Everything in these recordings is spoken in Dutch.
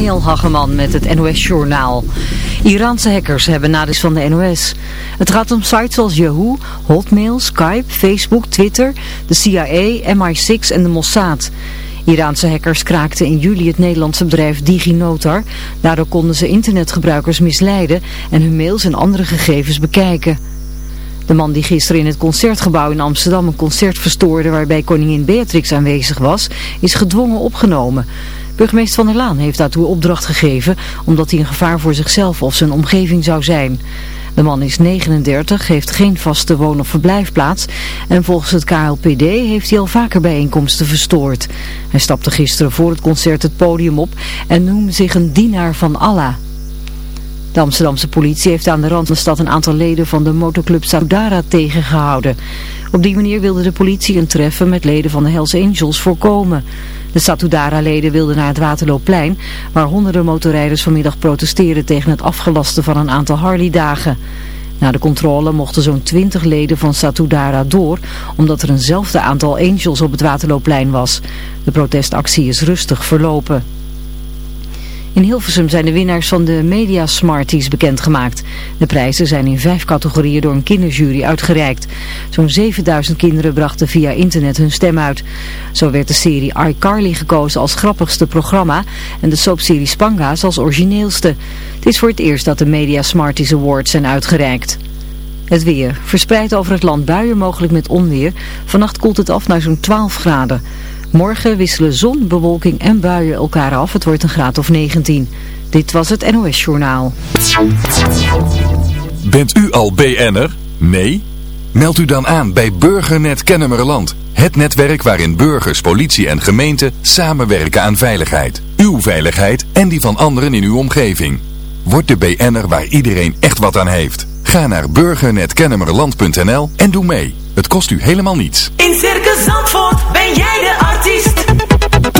Mariel Hageman met het NOS Journaal. Iraanse hackers hebben nadeel van de NOS. Het gaat om sites als Yahoo, Hotmail, Skype, Facebook, Twitter, de CIA, MI6 en de Mossad. Iraanse hackers kraakten in juli het Nederlandse bedrijf DigiNotar. Daardoor konden ze internetgebruikers misleiden en hun mails en andere gegevens bekijken. De man die gisteren in het Concertgebouw in Amsterdam een concert verstoorde waarbij koningin Beatrix aanwezig was, is gedwongen opgenomen. Burgemeester Van der Laan heeft daartoe opdracht gegeven omdat hij een gevaar voor zichzelf of zijn omgeving zou zijn. De man is 39, heeft geen vaste woon- of verblijfplaats en volgens het KLPD heeft hij al vaker bijeenkomsten verstoord. Hij stapte gisteren voor het concert het podium op en noemde zich een dienaar van Allah. De Amsterdamse politie heeft aan de rand van de stad een aantal leden van de motorclub Saudara tegengehouden. Op die manier wilde de politie een treffen met leden van de Hells Angels voorkomen. De Satudara-leden wilden naar het Waterloopplein, waar honderden motorrijders vanmiddag protesteren tegen het afgelasten van een aantal Harley-dagen. Na de controle mochten zo'n 20 leden van Satudara door, omdat er eenzelfde aantal Angels op het Waterloopplein was. De protestactie is rustig verlopen. In Hilversum zijn de winnaars van de Media Smarties bekendgemaakt. De prijzen zijn in vijf categorieën door een kinderjury uitgereikt. Zo'n 7000 kinderen brachten via internet hun stem uit. Zo werd de serie iCarly gekozen als grappigste programma en de soapserie Spanga's als origineelste. Het is voor het eerst dat de Media Smarties Awards zijn uitgereikt. Het weer. Verspreid over het land buien mogelijk met onweer. Vannacht koelt het af naar zo'n 12 graden. Morgen wisselen zon, bewolking en buien elkaar af. Het wordt een graad of 19. Dit was het NOS Journaal. Bent u al BN'er? Nee? Meld u dan aan bij Burgernet Kennemerland. Het netwerk waarin burgers, politie en gemeente samenwerken aan veiligheid. Uw veiligheid en die van anderen in uw omgeving. Word de BN'er waar iedereen echt wat aan heeft. Ga naar burgernetkennemerland.nl en doe mee. Het kost u helemaal niets. In Circus Zandvoort ben jij de.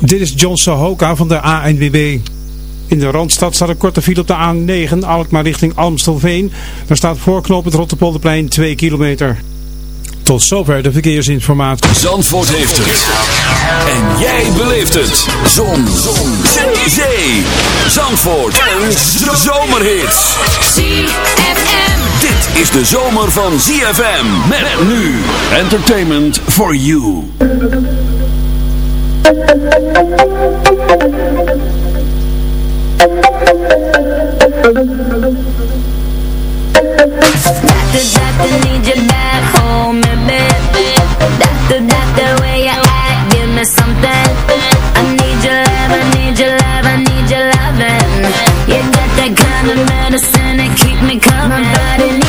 Dit is John Sohoka van de ANWB. In de Randstad staat een korte file op de A9, Alkmaar richting Almstelveen. Daar staat voorknop het Rotterpolderplein 2 kilometer. Tot zover de verkeersinformatie. Zandvoort heeft het. En jij beleeft het. Zon. Zon. Zee. Zee. Zandvoort. Een zomerhit. ZFM. Dit is de zomer van ZFM. Met nu. Entertainment for you. Medicine that keep me coming. My body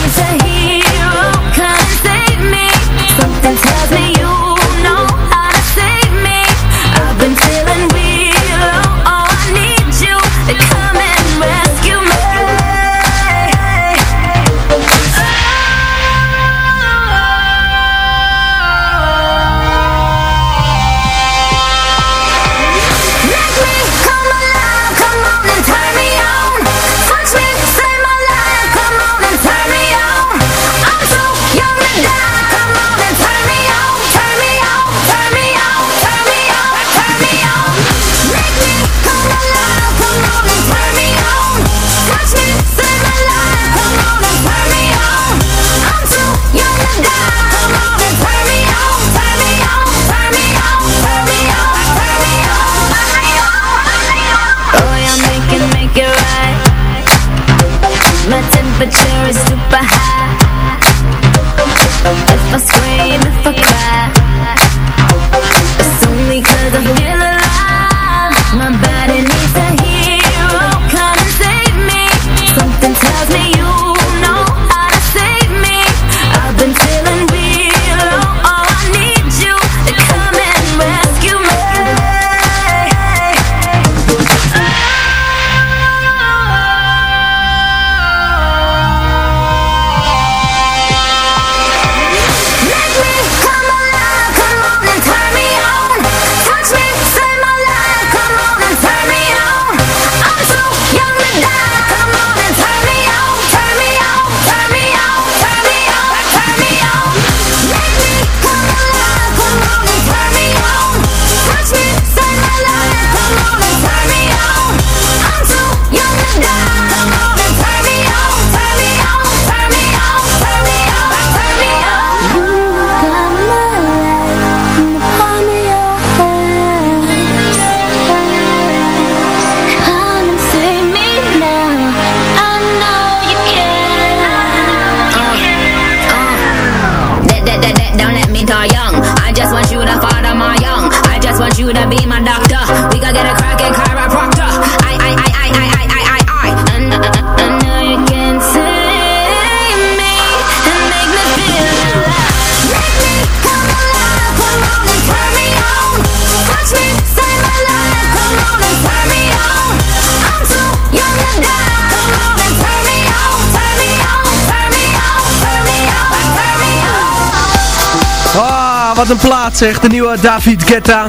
een plaat zeg. De nieuwe David Guetta.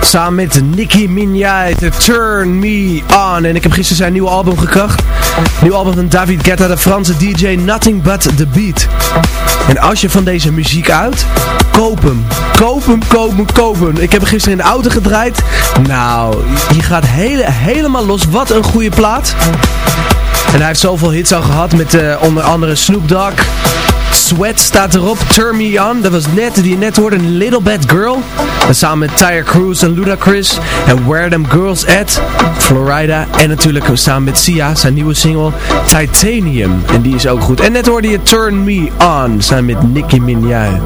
Samen met Nicki Minaj, de Turn Me On. En ik heb gisteren zijn nieuwe album gekocht. Nieuw album van David Guetta, de Franse DJ Nothing But The Beat. En als je van deze muziek uit, koop hem. Koop hem, koop hem, koop hem. Ik heb hem gisteren in de auto gedraaid. Nou, je gaat hele, helemaal los. Wat een goede plaat. En hij heeft zoveel hits al gehad met eh, onder andere Snoop Dogg. Sweat staat erop. Turn Me On. Dat was net, die je net hoorde. Een Little Bad Girl. En samen met Tyre Cruz en Ludacris. En Where Them Girls At. Florida. En natuurlijk samen met Sia. Zijn nieuwe single Titanium. En die is ook goed. En net hoorde je Turn Me On. Samen met Nicki Minaj.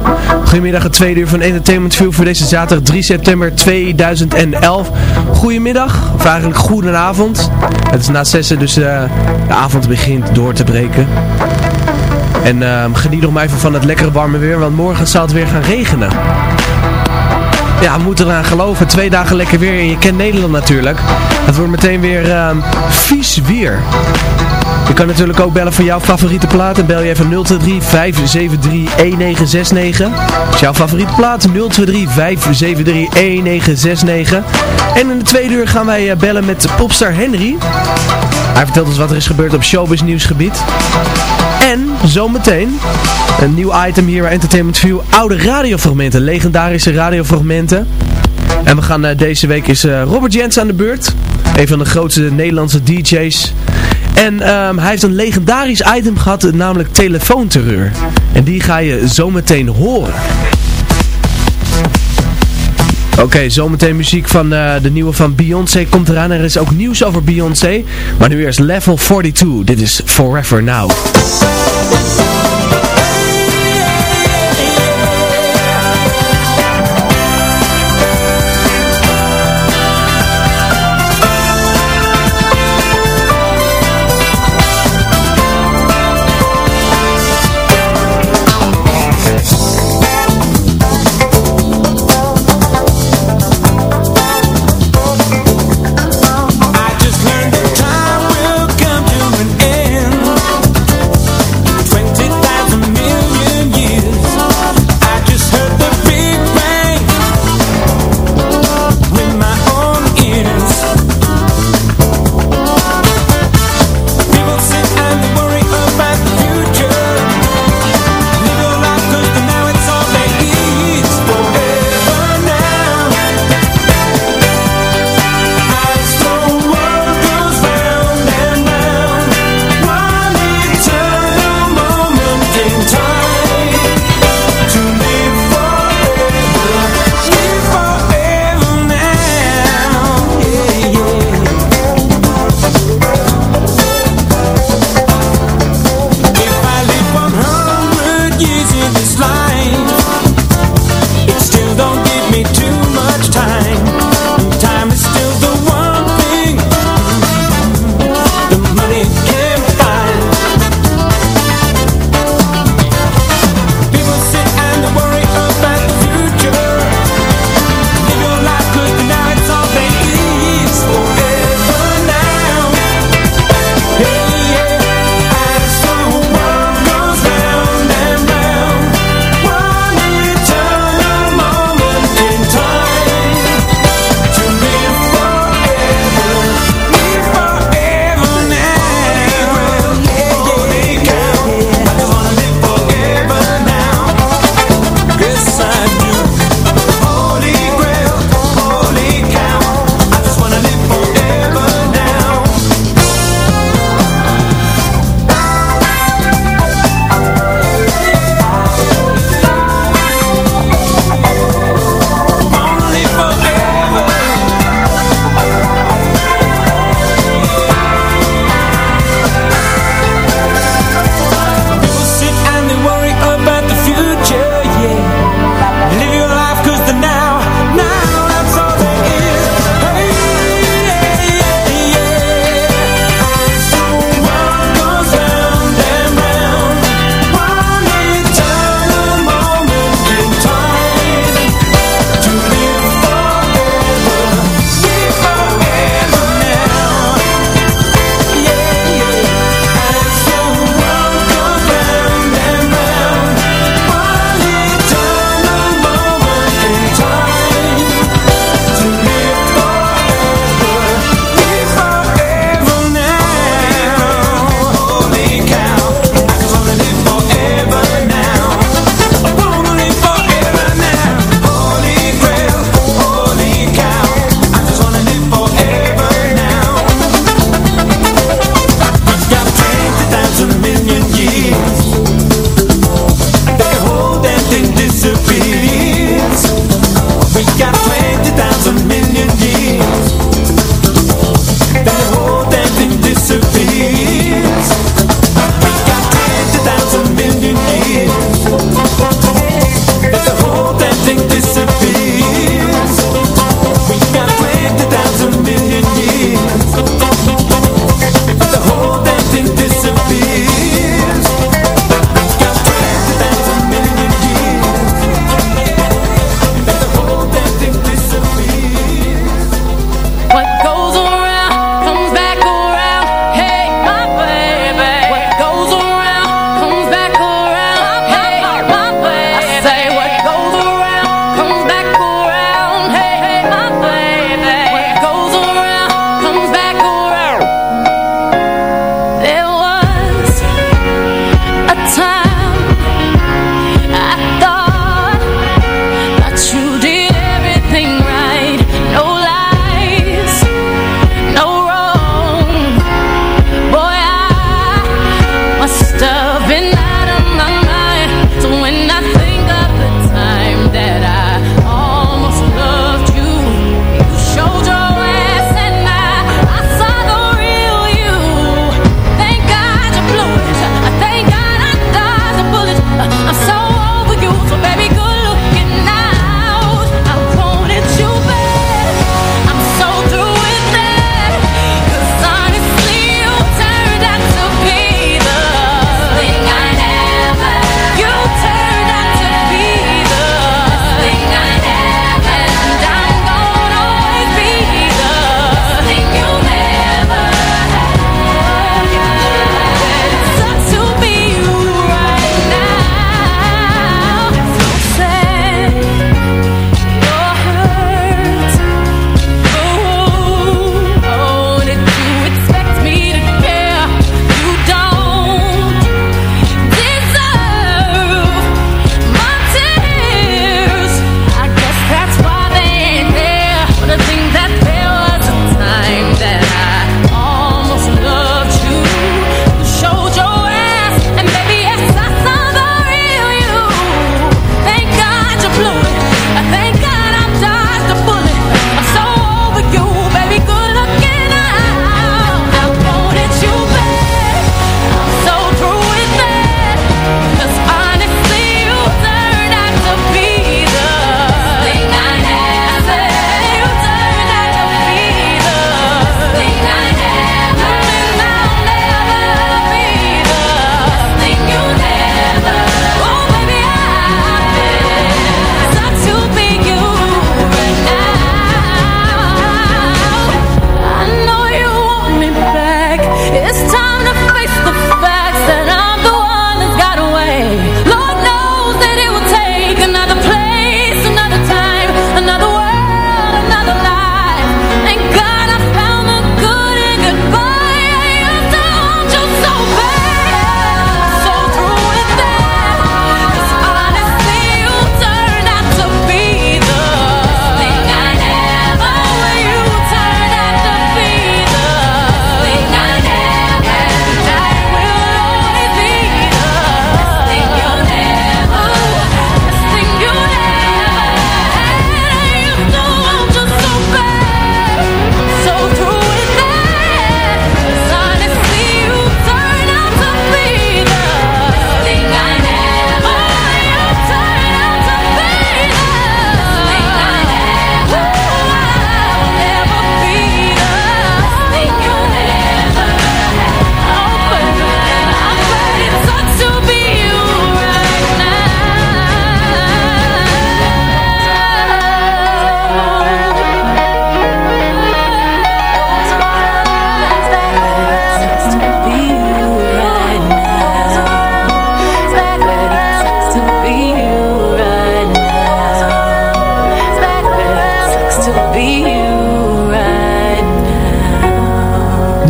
Goedemiddag. Het tweede uur van Entertainment View voor deze zaterdag 3 september 2011. Goedemiddag. Of eigenlijk goedenavond. Het is na zessen dus eh, de avond begint door te breken. En ehm, geniet nog even van het lekkere warme weer, want morgen zal het weer gaan regenen. Ja, we moeten eraan geloven. Twee dagen lekker weer en je kent Nederland natuurlijk. Het wordt meteen weer ehm, vies weer. Je kan natuurlijk ook bellen voor jouw favoriete plaat. En bel je even 023 573 1969. Dat is jouw favoriete plaat. 023 573 1969. En in de tweede uur gaan wij eh, bellen met popstar Henry. Hij vertelt ons wat er is gebeurd op showbiz nieuwsgebied. En zometeen een nieuw item hier bij Entertainment View. Oude radiofragmenten, legendarische radiofragmenten. En we gaan eh, deze week is eh, Robert Jens aan de beurt. Een van de grootste Nederlandse DJ's. En ehm, hij heeft een legendarisch item gehad, namelijk telefoonterreur. En die ga je zometeen horen. Oké, zometeen muziek van eh, de nieuwe van Beyoncé komt eraan. Er is ook nieuws over Beyoncé. Maar nu eerst Level 42. Dit is Forever Now.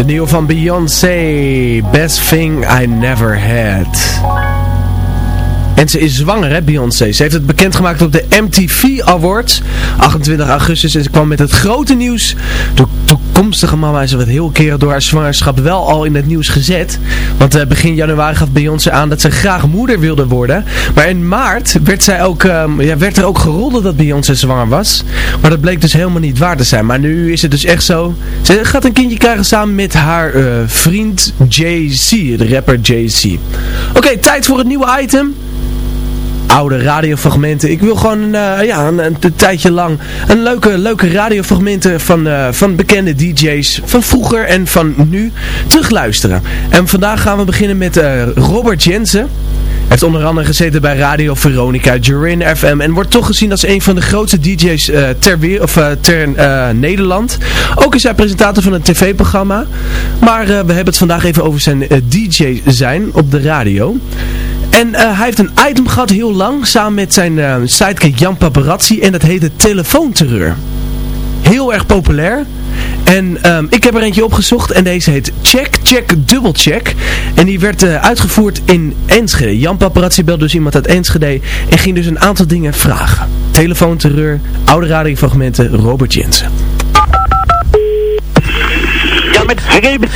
Van Beyoncé. Best thing I never had. En ze is zwanger, hè, Beyoncé. Ze heeft het bekendgemaakt op de MTV Awards. 28 augustus. En ze kwam met het grote nieuws. De toekomstige mama is wat heel keren door haar zwangerschap wel al in het nieuws gezet. Want eh, begin januari gaf Beyoncé aan dat ze graag moeder wilde worden. Maar in maart werd, zij ook, ehm, ja, werd er ook geroddeld dat Beyoncé zwanger was. Maar dat bleek dus helemaal niet waar te zijn. Maar nu is het dus echt zo. Ze gaat een kindje krijgen samen met haar eh, vriend Jay-Z. De rapper Jay-Z. Oké, tijd voor het nieuwe item oude radiofragmenten. Ik wil gewoon eh, ja, een, een, tijdje lang een leuke, leuke radiofragmenten van, eh, van bekende DJ's van vroeger en van nu terugluisteren. En vandaag gaan we beginnen met eh, Robert Jensen. Hij heeft onder andere gezeten bij Radio Veronica, Jurin FM en wordt toch gezien als een van de grootste DJ's ter, weer, of, ter Nederland. Ook is hij presentator van een tv-programma. Maar we hebben het vandaag even over zijn DJ zijn op de radio. En hij heeft een item gehad heel lang samen met zijn uh, sidekick Jan Paparazzi en dat heette Telefoonterreur. Heel erg populair. En um, ik heb er eentje opgezocht en deze heet Check, Check, Double Check. En die werd uh, uitgevoerd in Enschede. Jan Paparazzi belde dus iemand uit Enschede en ging dus een aantal dingen vragen. Telefoonterreur, oude radiofragmenten, Robert Jensen. Met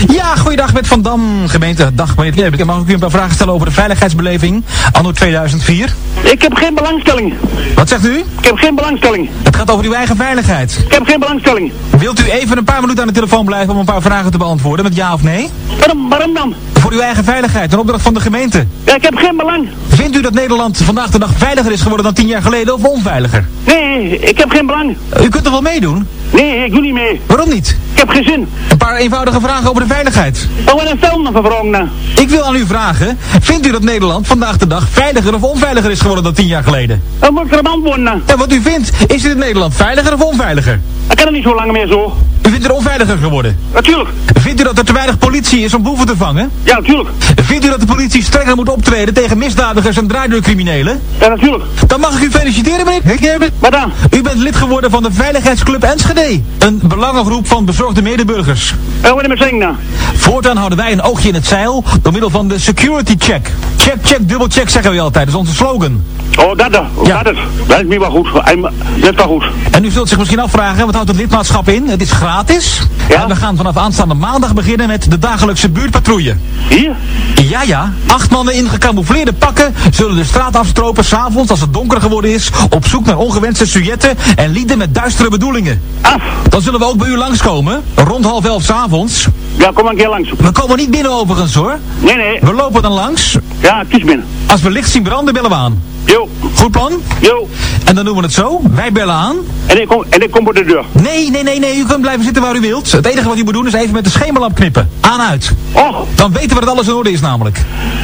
Ja, goeiedag met Van Dam, gemeente. Dag meneer Ik Mag ik u een paar vragen stellen over de veiligheidsbeleving anno 2004? Ik heb geen belangstelling. Wat zegt u? Ik heb geen belangstelling. Het gaat over uw eigen veiligheid. Ik heb geen belangstelling. Wilt u even een paar minuten aan de telefoon blijven om een paar vragen te beantwoorden met ja of nee? Waarom, waarom dan? Voor uw eigen veiligheid, een opdracht van de gemeente. Ja, ik heb geen belang. Vindt u dat Nederland vandaag de dag veiliger is geworden dan tien jaar geleden of onveiliger? Nee, ik heb geen belang. U kunt er wel meedoen? Nee, ik doe niet mee. Waarom niet? Ik heb geen zin. Een paar eenvoudige vragen over de veiligheid. Oh, wat een film dan? Ik wil aan u vragen, vindt u dat Nederland vandaag de dag veiliger of onveiliger is geworden dan tien jaar geleden? Dan moet ik er antwoorden dan. Ja, wat u vindt, is het in Nederland veiliger of onveiliger? Ik kan er niet zo lang meer zo. U vindt het onveiliger geworden? Natuurlijk. Vindt u dat er te weinig politie is om boeven te vangen? Ja, natuurlijk. Vindt u dat de politie strenger moet optreden tegen misdadigers en draaideurcriminelen? Ja, natuurlijk. Dan mag ik u feliciteren, meneer. Wat dan? U bent lid geworden van de Veiligheidsclub Enschede. Een belangengroep van bezorgde medeburgers. Wat? Voortaan houden wij een oogje in het zeil door middel van de security check. Check, check, dubbel check zeggen we altijd. Dat is onze slogan. Oh, dat, dat, Ja. dat is. Dat is niet wel goed. Dat is wel goed. En u zult zich misschien afvragen, wat houdt het lidmaatschap in? Het is gratis. Ja. En we gaan vanaf aanstaande maandag beginnen met de dagelijkse buurtpatrouille. Hier? Ja, ja. Acht mannen in gecamoufleerde pakken zullen de straat afstropen s'avonds als het donker geworden is. Op zoek naar ongewenste sujetten en lieden met duistere bedoelingen. Af. Dan zullen we ook bij u langskomen. Rond half elf s'avonds. Ja, kom maar een keer langs. We komen niet binnen overigens hoor. Nee, nee. We lopen dan langs. Ja, kies binnen. Als we licht zien branden, bellen we aan. Jo, Goed plan? jo. En dan doen we het zo. Wij bellen aan. En ik kom, en ik kom voor de deur. Nee, nee, nee, nee. U kunt blijven zitten waar u wilt. Het enige wat u moet doen is even met de schemerlamp knippen. Aan uit. Oh, Dan weten we dat alles in orde is namelijk.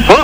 oh,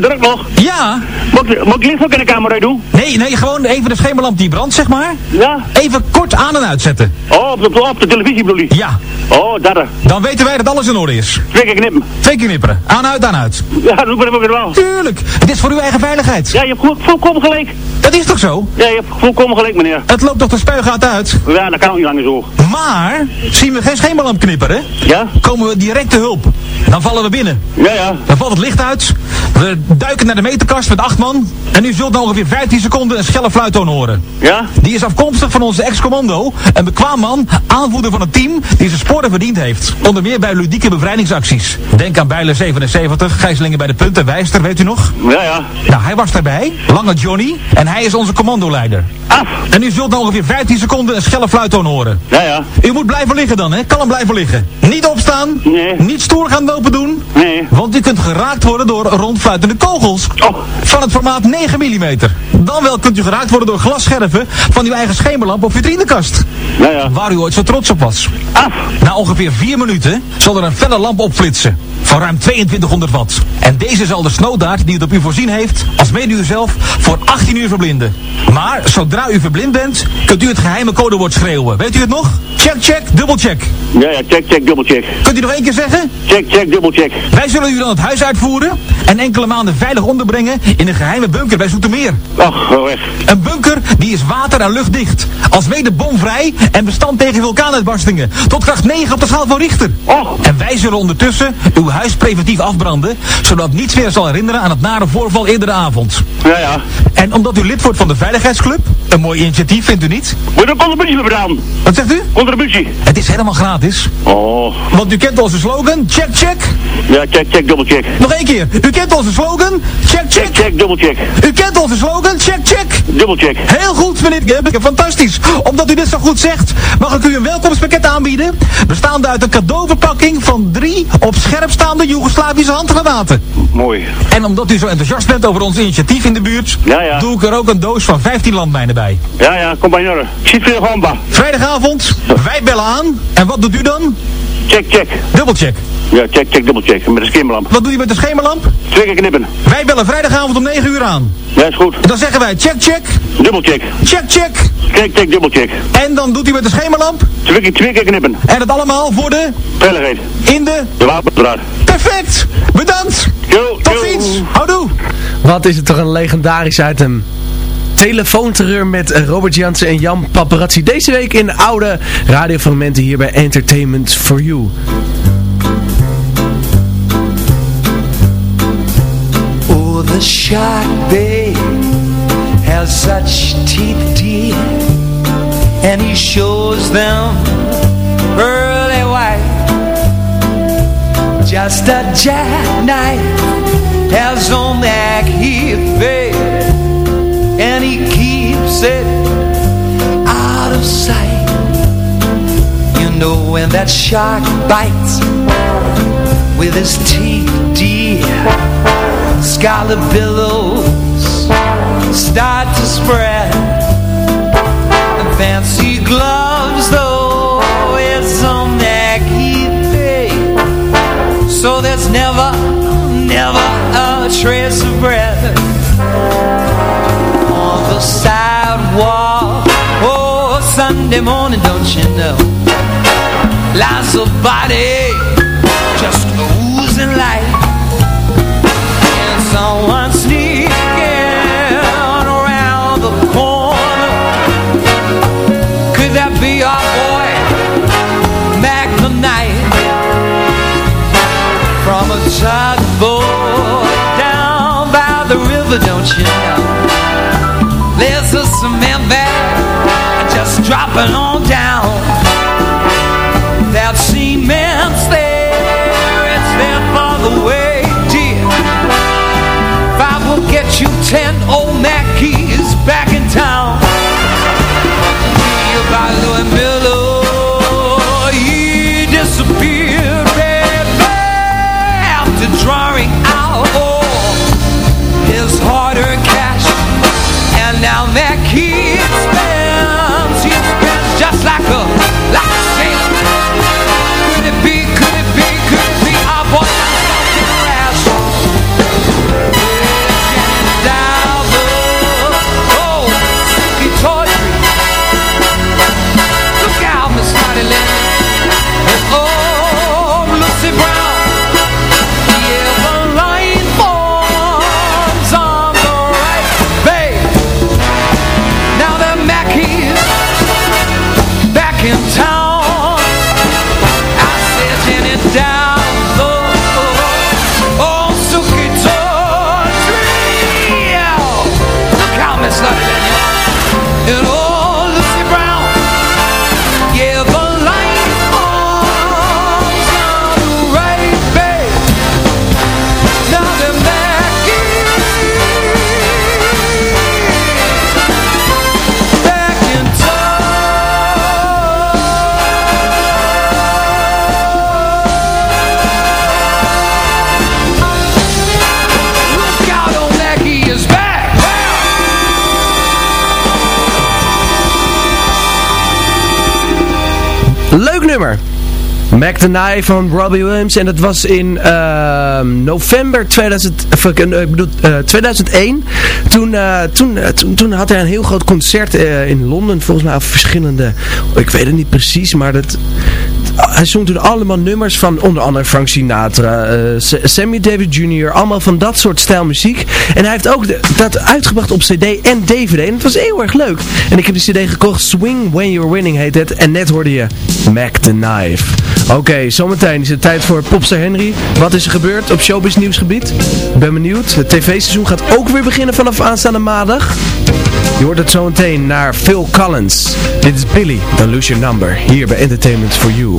druk nog. Ja. Moet ik, moet ik licht ook in de kamer uit doen? Nee, nee, gewoon even de schemerlamp die brandt, zeg maar. Ja. Even kort aan en uitzetten. Oh, op de, op de televisie bedoel je? Ja. Oh, dat er. Dan weten wij dat alles in orde is. Twee keer knippen. Twee keer knipperen. Aan, uit, aan, uit. Ja, dat ben ik ook wel. Tuurlijk. Het is voor uw eigen veiligheid. Ja, je hebt vol- volkomen gelijk. Dat is toch zo? Ja, je hebt volkomen gelijk, meneer. Het loopt toch de spuigaat uit? Ja, dat kan ook niet langer zo. Maar, zien we geen schemerlamp knipperen, Ja? komen we direct te hulp. Dan vallen we binnen. Ja, ja. Dan valt het licht uit. We duiken naar de meterkast met acht man. En u zult na ongeveer 15 seconden een schelle fluittoon horen. Ja? Die is afkomstig van onze ex-commando. Een bekwaam man, aanvoerder van een team die zijn sporen verdiend heeft. Onder meer bij ludieke bevrijdingsacties. Denk aan Bijlen 77, gijzelingen bij de punten, Wijster, weet u nog? Ja, ja. Nou, hij was daarbij, Lange Johnny, en hij is onze commandoleider. Af. En u zult na ongeveer 15 seconden een schelle fluittoon horen. Ja, ja. U moet blijven liggen dan, hè? Kan hem blijven liggen. Niet opstaan. Nee. Niet stoer gaan lopen doen. Nee. Want u kunt geraakt worden door rondfluitende kogels. Oh. Van het formaat 9 mm. Dan wel kunt u geraakt worden door glasscherven van uw eigen schemerlamp of vitrinenkast. Ja, ja. Waar u ooit zo trots op was. Af. Na ongeveer 4 minuten zal er een felle lamp opflitsen. Van ruim 2200 watt. En deze zal de snowdaart die het op u voorzien heeft, als mede u zelf, voor 18 uur verblinden. Maar zodra u verblind bent, kunt u het geheime codewoord schreeuwen. Weet u het nog? Check, check, dubbel check. Ja, ja. Check, check, dubbel check. Kunt u nog één keer zeggen? Check, check, dubbel check. Wij zullen u dan het huis uitvoeren. en enkele maanden veilig onderbrengen in een geheime bunker bij Zoetermeer. Ach, wel weg. Een bunker die is water- en luchtdicht. Als mede bomvrij en bestand tegen vulkaanuitbarstingen. Tot kracht 9 op de schaal van Richter. Och. En wij zullen ondertussen uw huis preventief afbranden, zodat niets meer zal herinneren aan het nare voorval eerder de avond. Ja, ja. En omdat u lid wordt van de Veiligheidsclub, een mooi initiatief vindt u niet? Moet een contributie betalen. Wat zegt u? Contributie. Het is helemaal gratis. Oh. Want u kent onze slogan, check check. Ja, check, check, dubbel check. Nog één keer, u kent onze slogan, check check. Check, dubbel check. U kent onze slogan, check check. Dubbel check. Heel goed, meneer Gebbeke, fantastisch. Omdat u dit zo goed zegt, mag ik u een welkomstpakket aanbieden. Bestaande uit een cadeauverpakking van drie op scherp staande Joegoslavische handgranaten. Mooi. En omdat u zo enthousiast bent over ons initiatief in de buurt, Ja, ja. doe ik er ook een doos van 15 landmijnen bij. Ja, ja, kom bij Norre. Ik zit veel gamba. Vrijdagavond, wij bellen aan. En wat doet u dan? Check, check. Dubbelcheck. Ja, check, check, dubbel check. Met een skimmerlamp. Wat doe je met de schemerlamp? Twee keer knippen. Wij bellen vrijdagavond om 9 uur aan. Ja, is goed. Dan zeggen wij check check, Dubbel check. check check. Check, check, dubbel check. En dan doet hij met de schemerlamp. Twee keer, twee keer knippen. En het allemaal voor de, Veiligheid. in de... De wapendraad. Perfect! Bedankt! Yo, Tot yo. ziens! Houdoe! Wat is het toch een legendarisch item. Telefoonterreur met Robert Jansen en Jan Paparazzi. Deze week in oude radiofragmenten hier bij Entertainment for You. Oh, the shark, babe, has such teeth, dear, and he shows them pearly white. Just a jackknife has on that babe, and he keeps it out of sight. You know when that shark bites with his teeth, dear scarlet billows start to spread. And fancy gloves though it's on that heat so there's never never a trace of breath the sidewalk oh Sunday morning don't you know lies a body just oozing light and someone sneaking around the corner. Could that be our boy, Mac the Knight? From a tugboat down by the river, don't you know? Dropping on Mac the Knife van Robbie Williams. En dat was in ehm, november 2000, of, ik eh, ik bedoel, eh, 2001. Toen, eh, toen, eh, toen, toen had hij een heel groot concert in Londen. Volgens mij verschillende... Ik weet het niet precies, maar dat... hij zong toen allemaal nummers van onder andere Frank Sinatra, eh, Sammy Davis Jr., allemaal van dat soort stijl muziek. En hij heeft ook de- dat uitgebracht op cd en dvd en het was heel erg leuk. En ik heb die cd gekocht, Swing When You're Winning heet het. En net hoorde je Mac the Knife. Oké, zometeen is het tijd voor Popster Henry. Wat is er gebeurd op showbiz nieuwsgebied? Ik ben benieuwd. Het tv-seizoen gaat ook weer beginnen vanaf aanstaande maandag. Je hoort het zo meteen naar Phil Collins. Dit is Billy, Don't Lose Your Number, hier bij Entertainment for You.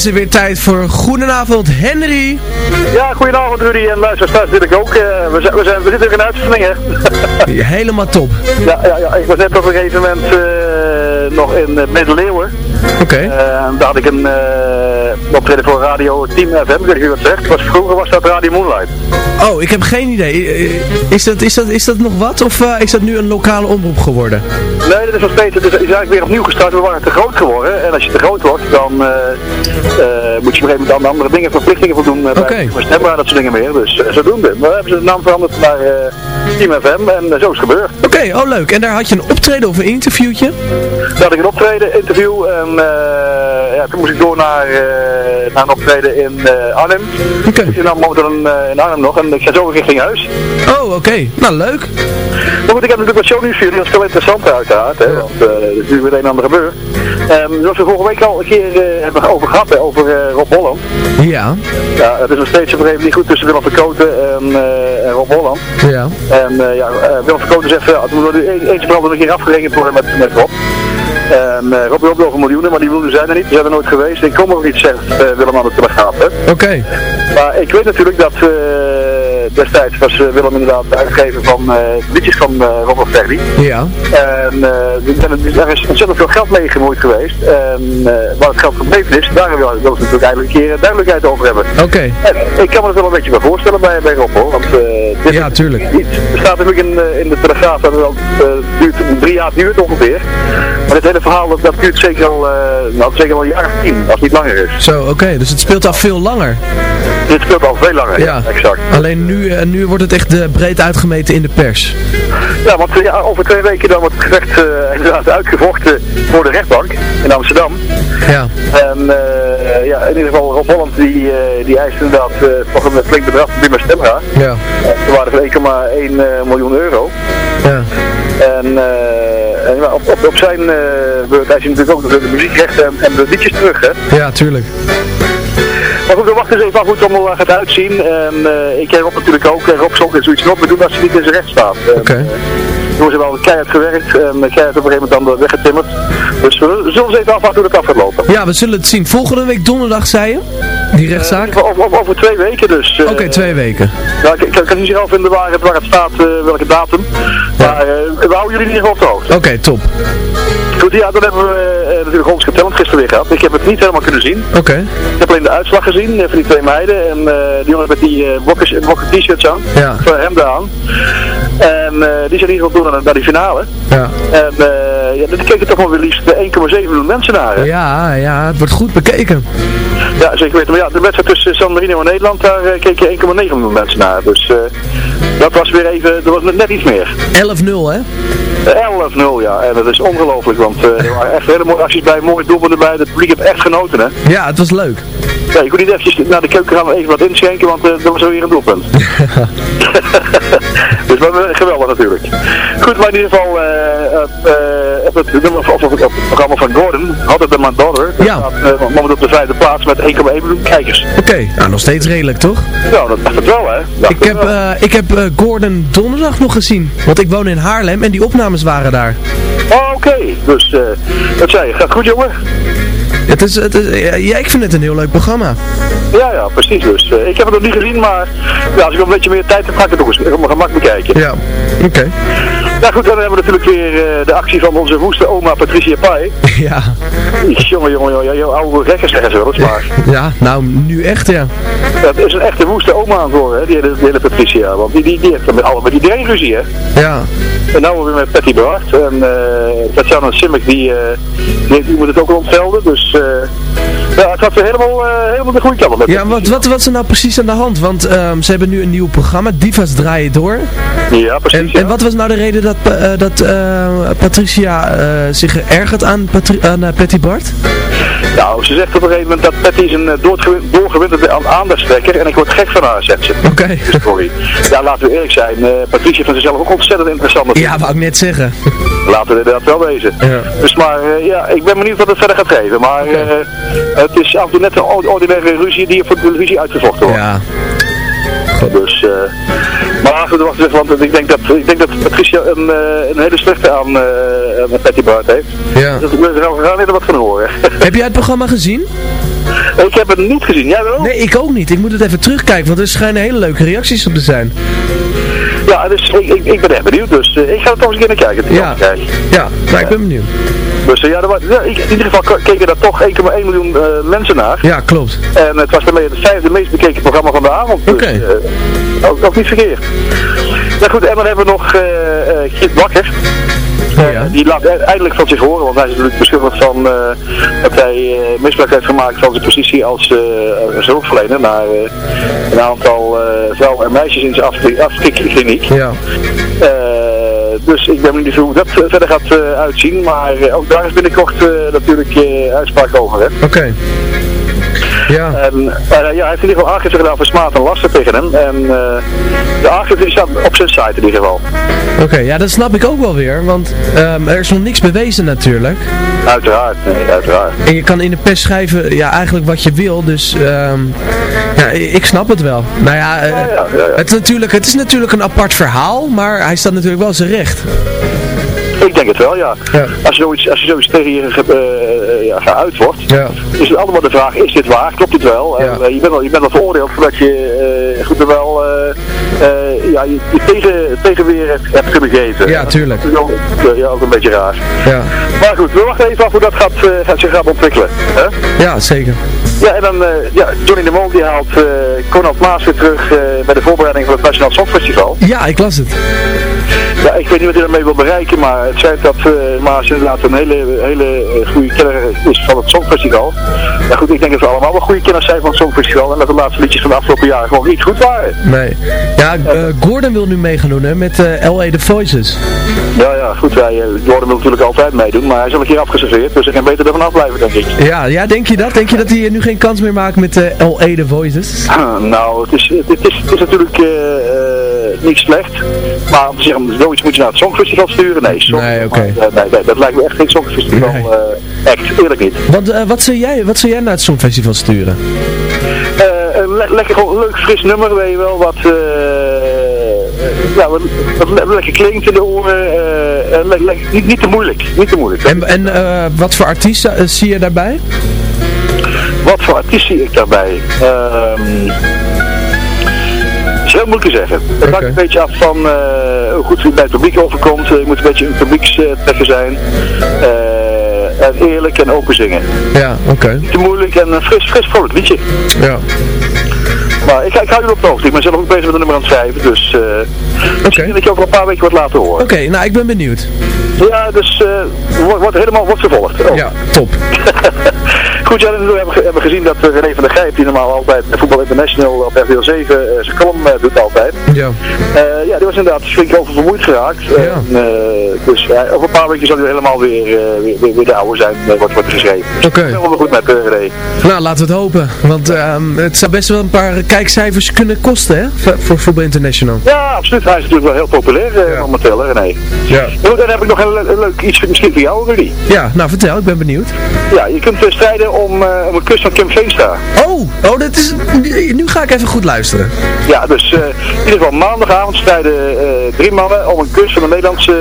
Het is er weer tijd voor Goedenavond Henry. Ja, goedenavond Rudy en luisteraars thuis natuurlijk ook. Eh, we, zijn, we, zijn, we zitten in een uitzending, hè? Helemaal top. ja, ja, ja, ik was net op een gegeven moment eh, nog in uh, Middeleeuwen. Oké. Eh, daar had ik een uh, optreden voor Radio Team FM, ik weet wie dat zegt. Was, vroeger was dat Radio Moonlight. Oh, ik heb geen idee. Is dat, is dat, is dat nog wat of uh, is dat nu een lokale omroep geworden? Nee, dat is nog steeds, het is, is eigenlijk weer opnieuw gestart. We waren te groot geworden en als je te groot wordt, dan uh, moet je op een gegeven moment andere dingen, verplichtingen voldoen. Uh, Oké. Bij stembaar, dat soort dingen meer. Dus zodoende. Maar hebben ze de naam veranderd naar Team FM en zo is het gebeurd. Oké, okay, oh leuk. En daar had je een optreden of een interviewtje? Daar had ik een optreden, interview en ja, toen moest ik door naar, naar een optreden in Arnhem. Oké. Ik zit nou momenteel in, in Arnhem nog en ik ga zo richting huis. Oh, oké. Okay. Nou, leuk. Maar goed, ik heb natuurlijk wat shownieuws jullie. Dat is wel interessant uiteraard, hè. Want uh, er is natuurlijk weer een en ander gebeurd. Um, zoals we vorige week al een keer uh, hebben over gehad, hè, over uh, Rob Holland. Ja. Ja, het is nog steeds een niet goed tussen Willem Verkoten en, en Rob Holland. Ja. En ja, Willem Verkoten zegt, uh, er moet eens branden een keer afgerekend worden met, met Rob. En uh, Rob wil over miljoenen, maar die wilden zijn er niet. Die zijn er nooit geweest. Ik kom ook niet, zegt uh, Willem aan de telegraaf. Oké. Okay. Maar ik weet natuurlijk dat uh, destijds was Willem inderdaad de uitgever van liedjes van Robert Ferry. Ja. En daar is ontzettend veel geld mee gemoeid geweest. En waar het geld gebleven is, daar wil ik natuurlijk eigenlijk een keer duidelijkheid over hebben. Oké. Okay. Ik kan me dat wel een beetje bij voorstellen bij, bij Rob hoor. Want, dit ja, tuurlijk. Niet, er staat natuurlijk in, in de telegraaf dat het al duurt, drie jaar duurt ongeveer. Maar dit hele verhaal dat, dat duurt zeker al, uh, nou, zeker al een jaar of tien, als het niet langer is. Zo, oké. Okay. Dus het speelt al veel langer. Dit speelt al veel langer, ja. ja exact. Alleen nu, uh, nu wordt het echt uh, breed uitgemeten in de pers. Ja, want ja, over twee weken dan wordt het gevecht inderdaad uitgevochten voor de rechtbank in Amsterdam. Ja. En ja, in ieder geval Rob Holland die, die eist inderdaad toch een flink bedrag voor Bima Stemra. Ja. Ze waren voor 1,1 miljoen euro. Ja. En en op, op, op zijn beurt hij natuurlijk ook de, de muziekrechten en, en de liedjes terug, hè? Ja, tuurlijk. Maar goed, we wachten eens even af hoe het allemaal gaat uitzien. En uh, ik ken Rob natuurlijk ook. Rob zal ook zoiets nog doen als hij niet in zijn recht staat. Oké. Okay. Toen ze wel keihard gewerkt en keihard op een gegeven moment dan weggetimmerd. Dus we zullen eens even afwachten hoe het af gaat lopen. Ja, we zullen het zien. Volgende week donderdag, zei je? Die rechtszaak? Uh, over, over, over, twee weken dus. Uh, Oké, okay, twee weken. Nou, ik, ik kan niet zelf vinden waar het, waar het staat, uh, welke datum. Ja. Maar we houden jullie in ieder geval op de hoogte. Oké, okay, top. Goed, ja, dan hebben we natuurlijk ons getalent gisteren weer gehad. Ik heb het niet helemaal kunnen zien. Oké. Okay. Ik heb alleen de uitslag gezien van die twee meiden. En die jongens met die bokken t-shirts aan. Ja. Voor hem aan. En die zijn in ieder geval door naar, naar die finale. Ja. En ja, daar keken toch wel weer liefst 1,7 miljoen mensen naar. Hè? Ja, ja, het wordt goed bekeken. Ja, zeker weten. Maar ja, de wedstrijd tussen San Marino en Nederland, daar uh, keken 1,9 miljoen mensen naar. Dus uh, dat was weer even, dat was net iets meer. 11-0 hè? 11-0 ja, en dat is ongelooflijk, want er waren echt hele mooie acties bij, mooie doelpunten bij, het publiek heeft echt genoten hè. Ja, het was leuk. Ja, je kon niet eventjes naar de keuken gaan en even wat inschenken, want uh, dat was weer een doelpunt. dus dat was geweldig natuurlijk. Goed, maar in ieder geval, op het nummer of het programma van Gordon, had het de Daughter, ja. staat momenteel op de vijfde plaats met 1,1 miljoen kijkers. Oké, okay. nou nog steeds redelijk toch? Ja, dat dacht het wel hè. Dacht ik, heb, uh, ik heb Gordon donderdag nog gezien, want ik woon in Haarlem en die opnames waren daar. Oh, oké. Okay. Dus, uh, wat zei je? Gaat goed jongen? Het is, het is, ja, ik vind het een heel leuk programma. Ja, ja, precies. Dus, uh, ik heb het nog niet gezien, maar ja, als ik een beetje meer tijd heb, ga ik het nog eens op mijn gemak bekijken. Ja, oké. Okay. Nou goed, dan hebben we natuurlijk weer uh, de actie van onze woeste oma Patricia Pai. Ja. Jongen, jongen, jongen, jouw oude rekken zeggen ze wel eens maar. Ja, nou, nu echt, ja. Dat is een echte woeste oma aan het worden, hè, die hele, die hele Patricia. Want die, die, die heeft met alle met iedereen ruzie, hè. Ja. En nou weer met Patty Bart. En uh, Tatjana Simic, die, uh, die, die moet het ook rondvelden. Dus uh, ja, het gaat weer helemaal, helemaal de goede kant op. Ja, wat, wat, wat is er nou precies aan de hand? Want um, ze hebben nu een nieuw programma, Divas draaien door. Ja, precies. En, ja. en wat was nou de reden dat, dat Patricia zich ergert aan, Patri aan Patty Bart? Nou, ze zegt op een gegeven moment dat Patty is een doorgewinterde aandachtstrekker en ik word gek van haar, zegt ze. Oké. Okay. Sorry. Ja, laten we eerlijk zijn. Patricia vindt zichzelf ook ontzettend interessant. Ja, wou ik net zeggen. Laten we inderdaad wel wezen. Ja. Dus maar, uh, ja, ik ben benieuwd wat het verder gaat geven. Maar okay. uh, het is af en toe net een ordinaire ruzie die voor de televisie uitgevochten wordt. Ja. Dus, Maar goed, wacht even, want ik denk dat, ik denk dat Patricia een, eh, een hele slechte aan eh, met Patty Bart heeft. Ja. Dus we gaan, we gaan er wat van horen. Heb jij het programma gezien? ik heb het niet gezien, jij wel? Nee, ik ook niet. Ik moet het even terugkijken, want er schijnen hele leuke reacties op te zijn. Ja, dus ik, ik, ik ben echt benieuwd, dus eh, ik ga er toch eens een keer naar kijken. Ja, ja nou, ik ben benieuwd. Dus eh, ja, was, ja, in ieder geval keken er toch 1,1 miljoen eh, mensen naar. Ja, klopt. En het was daarmee het vijfde meest bekeken programma van de avond. Dus, Oké. ook, ook niet verkeerd. Ja goed, en dan hebben we nog Git Bakker. Eh, Die laat e- eindelijk van zich horen, want hij is natuurlijk beschuldigd van eh, dat hij eh, misbruik heeft gemaakt van zijn positie als eh, als hulpverlener naar eh, een aantal eh, vrouwen en meisjes in zijn afkikkliniek. Ja. Eh, dus ik ben benieuwd hoe dat eh, verder gaat eh, uitzien, maar eh, ook daar is binnenkort eh, natuurlijk eh, uitspraak over. Oké. Ja. En eh, ja, hij heeft in ieder geval aangifte gedaan voor smaad en lasten tegen hem. En eh, de aangifte staat op zijn site in ieder geval. Oké, ja, dat snap ik ook wel weer, want ehm, er is nog niks bewezen natuurlijk. Uiteraard, nee, uiteraard. En je kan in de pers schrijven, ja, eigenlijk wat je wil, dus ehm, ja, ik snap het wel. Nou ja, eh, Het, is natuurlijk, het is natuurlijk een apart verhaal, maar hij staat natuurlijk wel zijn recht. Ik denk het wel, ja. Als, je zoiets, als je zoiets tegen je ge- eh, eh, ja, geuit wordt, Ja. is het allemaal de vraag, is dit waar? Klopt dit wel? En, eh, je bent wel, je bent wel veroordeeld voordat je eh, goed wel eh, eh, ja, je, je tegen, tegenweer hebt, hebt kunnen geven. Ja, tuurlijk. Dat is ook, eh, ja, ook een beetje raar. Ja, Maar goed, we wachten even af hoe dat gaat, eh, gaat zich gaat ontwikkelen. Hè? ja zeker. Ja, en dan, eh, ja, Johnny de Mol die haalt eh Conrad Maas weer terug eh, bij de voorbereiding van het Nationaal Songfestival. Ja, ik las het. Ja, ik weet niet wat hij ermee wil bereiken, maar het schijnt dat eh Maas inderdaad een hele, hele eh, goede kenner is van het Songfestival. Ja goed, ik denk dat we allemaal wel goede kenners zijn van het Songfestival en dat de laatste liedjes van de afgelopen jaren gewoon niet goed waren. Nee. Ja, eh, Gordon wil nu meegaan doen hè, met eh LA The Voices. Ja, ja, goed, wij, Jordan wil natuurlijk altijd meedoen, maar hij is al een keer afgeserveerd, dus hij kan beter ervan afblijven, denk ik. Ja, ja, denk je dat? Denk je dat hij nu geen kans meer maakt met LA The Voices? nou, het is, het, is, het is natuurlijk niet slecht, maar om te zeggen, zoiets moet je naar het Songfestival sturen, nee. Nee, maar, eh, nee, nee, dat lijkt me echt geen Songfestival eh act, eerlijk niet. Want eh, wat, zou jij, wat zou jij naar het Songfestival sturen? Een le- lekker gewoon leuk fris nummer, weet je wel, wat, ja, wat, wat le- lekker klinkt in de oren, le- le- niet, niet te moeilijk, niet te moeilijk. En, en eh, wat voor artiesten zie je daarbij? Wat voor artiest zie ik daarbij? Ehm is heel moeilijk te zeggen. Het hangt een beetje af van eh, hoe goed het bij het publiek overkomt. Eh, Je moet een beetje een publiekstrekker zijn. Eh, en eerlijk en open zingen. Ja, oké. Niet te moeilijk en een fris, fris vrolijk liedje. Ja. Maar ik, ik hou je op de hoogte. Ik ben zelf ook bezig met een nummer aan het schrijven. Dus eh misschien dat je over een paar weken wat laten horen. Oké, nou ik ben benieuwd. Ja, dus wordt, wordt helemaal wordt vervolgd. Oh. Ja, top. Goed, ja, we hebben, ge- hebben gezien dat eh, René van der Gijp, die normaal altijd bij Voetbal International op RTL 7 eh, zijn column eh, doet altijd. Ja. Ja, die was inderdaad flink over vermoeid geraakt. Eh, dus ja, over een paar weken zal hij helemaal weer, weer, weer, weer de oude zijn, eh, wordt, geschreven. Oké. Helemaal goed met René. Nou, laten we het hopen. Want ehm, het zou best wel een paar kijkcijfers kunnen kosten, hè? Voor, Voetbal International. Ja, absoluut. Hij is natuurlijk wel heel populair eh, momenteel, hè, René. Ja. Dan heb ik nog een, le- een leuk iets misschien voor jou, Rudy. Ja, nou vertel, ik ben benieuwd. Ja, je kunt strijden om, eh, om een kus van Kim Veenstra. Oh, oh dat is, nu ga ik even goed luisteren. Ja, dus eh, in ieder geval maandagavond strijden eh, drie mannen om een kus van de Nederlandse,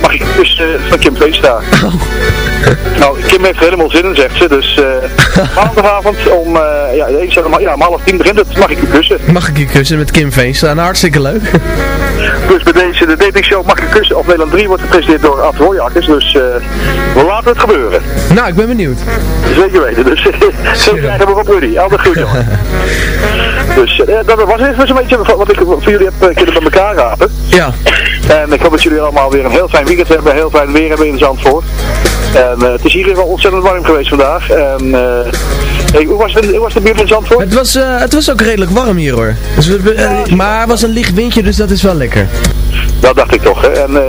mag ik een kus van Kim Veenstra. Nou, Kim heeft er helemaal zin in, zegt ze. Dus maandagavond om, eh ja, één zegt, ja, om half tien begint het, mag ik u kussen. Mag ik je kussen met Kim Veenstra? Nou, hartstikke leuk. Dus bij deze, de dating-show Mag ik kussen op Nederland 3 wordt gepresenteerd door Ad Royakkers. Dus eh, we laten het gebeuren. Nou, ik ben benieuwd. Zeker weten. Dus zo krijgen we op Rudy. Altijd goed, jongen. Dus eh, dat was even zo'n beetje wat ik voor jullie heb kunnen bij elkaar rapen. Ja. En ik hoop dat jullie allemaal weer een heel fijn weekend hebben, heel fijn weer hebben in Zandvoort. En eh, het is hier wel ontzettend warm geweest vandaag. En eh, hey, hoe, was het, hoe was het bij jullie in Zandvoort? Het was, eh, het was ook redelijk warm hier hoor. Dus we, we- eh, maar er was een licht windje, dus dat is wel lekker. Dat dacht ik toch. Hè. En eh,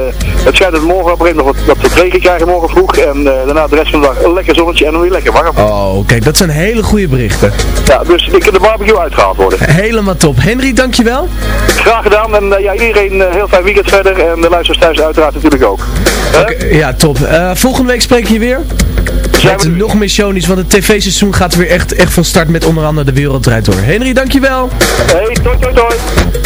het schijnt dat we morgen op een gegeven moment nog wat, wat regen krijgen morgen vroeg. En daarna de rest van de dag een lekker zonnetje en dan weer lekker warm. Oh, kijk, dat zijn hele goede berichten. Ja, dus ik kan de barbecue uitgehaald worden. Helemaal top. Henry, dankjewel. Graag gedaan. En ja, iedereen een heel fijn weekend verder. En de luisteraars thuis uiteraard natuurlijk ook. Ja, top. Volgende week spreek je weer. Met nog meer shownies, want het tv-seizoen gaat weer echt, echt van start met onder andere De Wereld Draait Door. Henry, dankjewel. Hey, toi toi toi.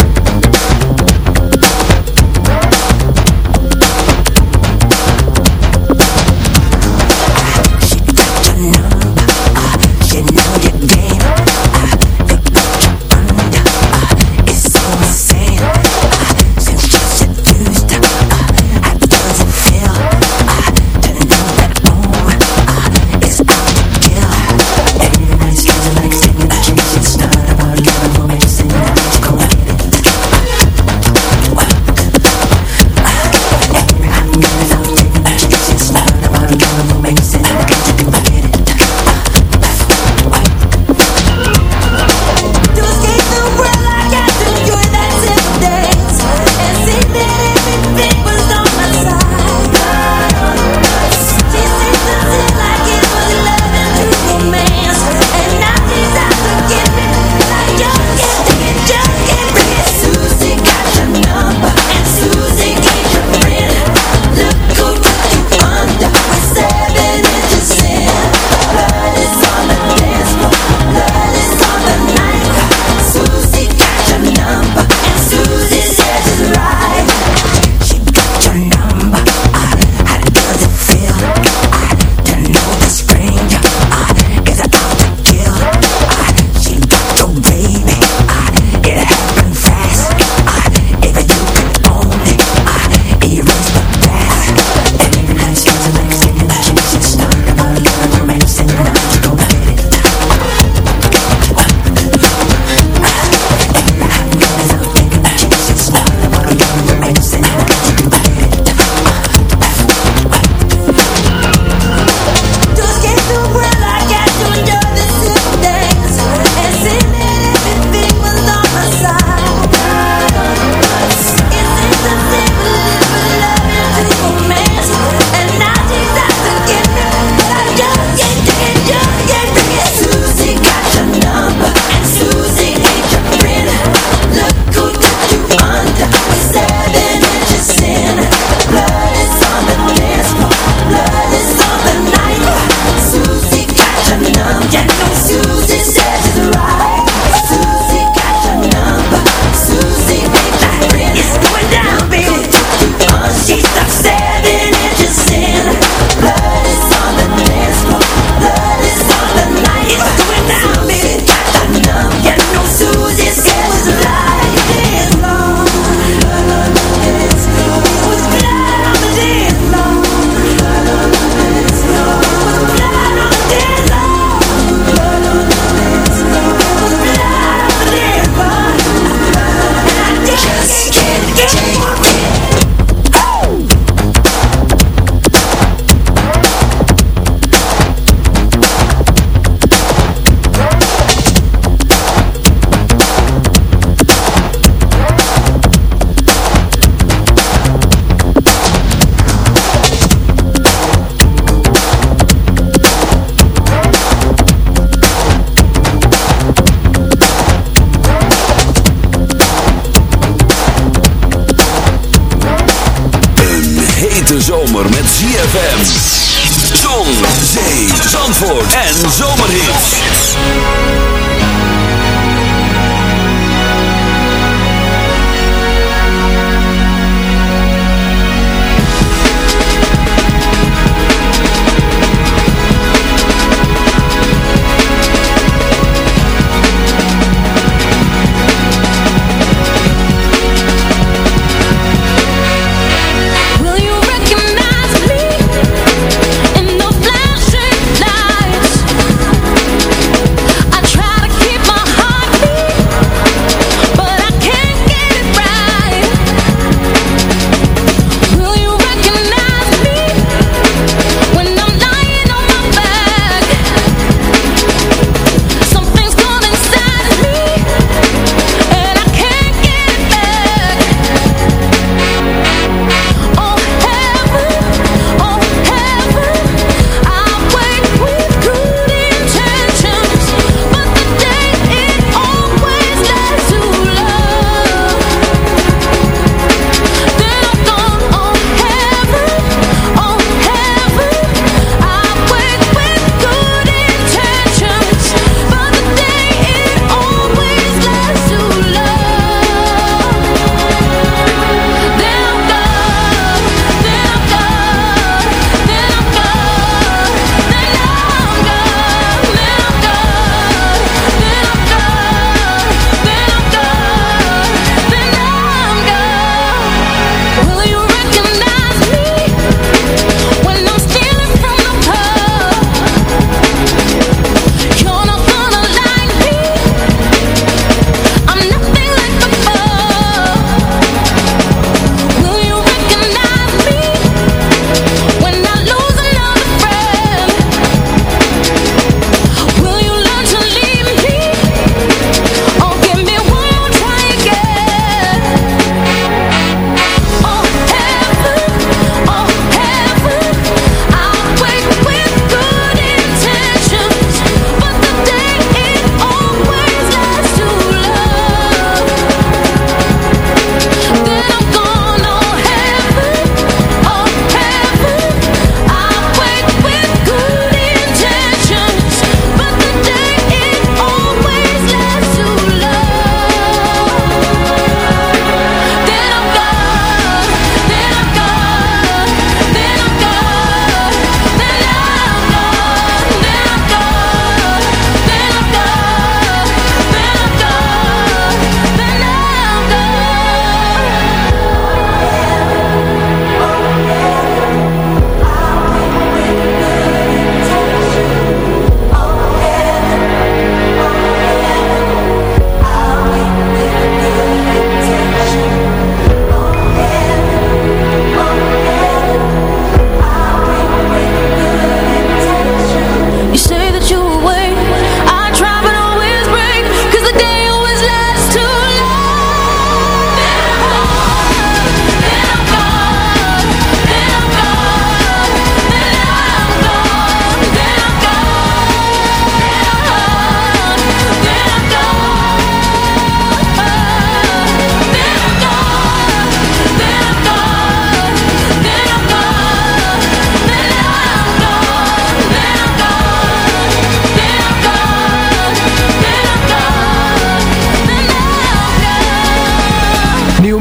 Jump.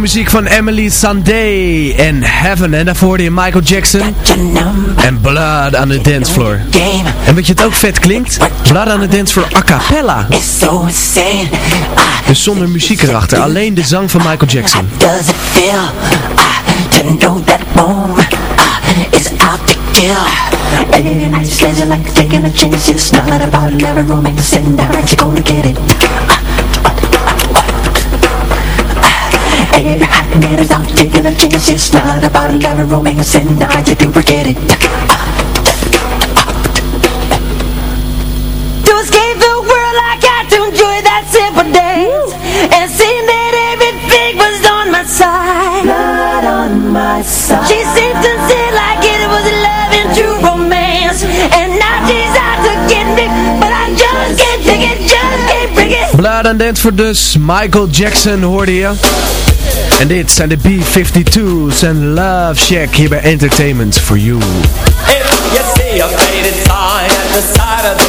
Muziek van Emily Sandé en Heaven. En daarvoor je Michael Jackson en Blood on the Dance Floor. En weet je het ook vet klinkt? Blood on the Dance Floor a cappella. Dus zonder muziek erachter. Alleen de zang van Michael Jackson. And I just like taking a chance. You gonna get it? And if you're hiding it, it's not taking a chance. It's not about never romance, and aren't you to forget it? To escape the world I got to enjoy that simple days And seeing that everything was on my side Blood on my side. She seemed to say like it was love and true romance And now she's out to get me But I just can't take it, just can't bring it Blood on Dance Floor dus. Michael Jackson hoorde je. En dit zijn de B-52's en Love Shack hier bij Entertainment for You. If you see a faded sign at the side of the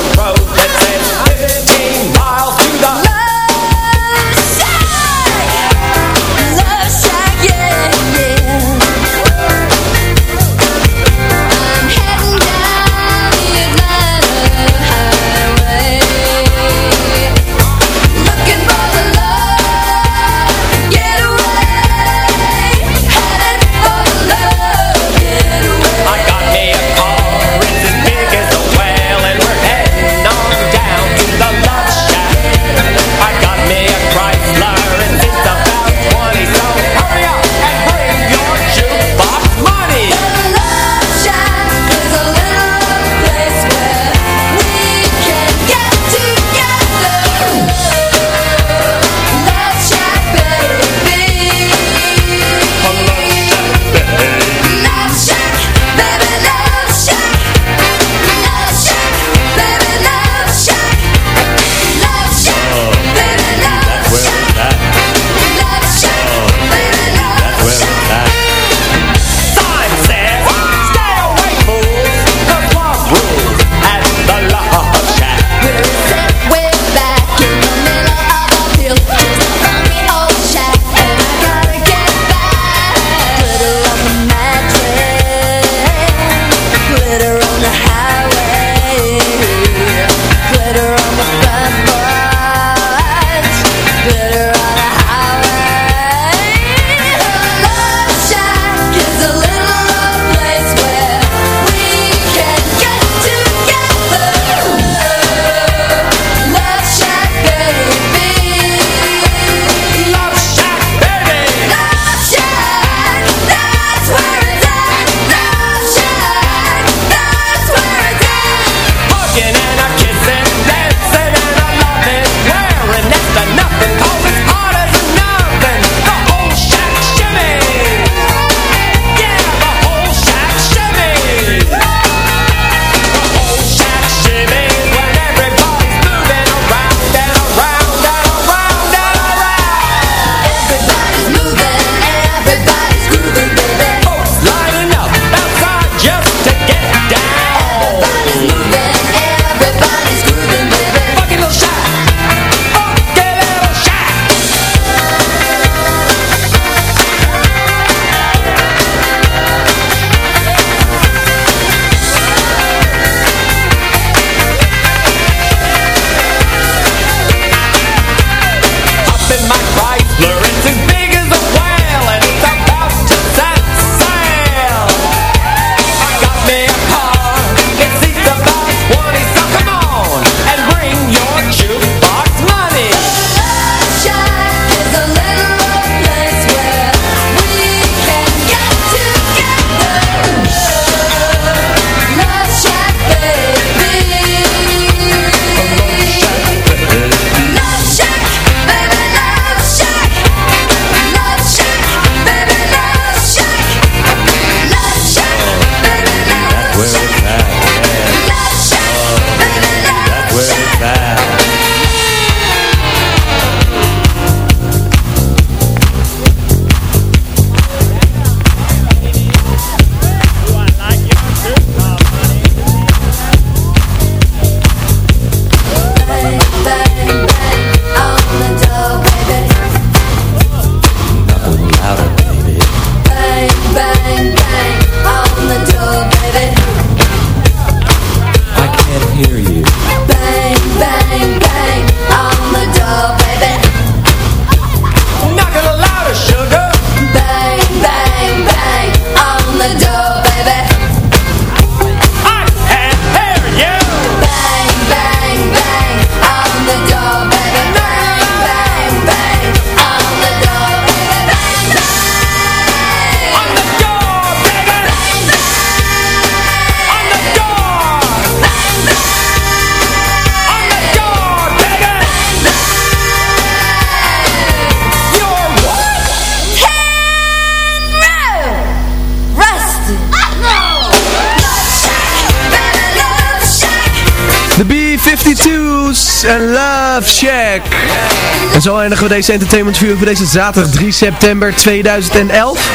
zo eindigen we deze Entertainment View voor deze zaterdag 3 september 2011.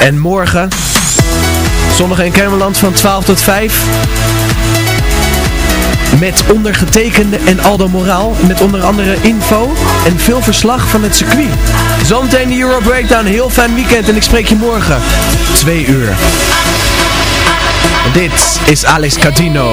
En morgen, zondag in Kermeland van 12 tot 5. Met ondergetekende en Aldo Moraal. Met onder andere info en veel verslag van het circuit. Zometeen de Euro Breakdown. Heel fijn weekend en ik spreek je morgen. 2 uur. Dit is Alex Cadino.